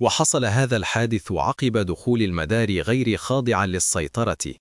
وحصل هذا الحادث عقب دخول المدار غير خاضع للسيطرة.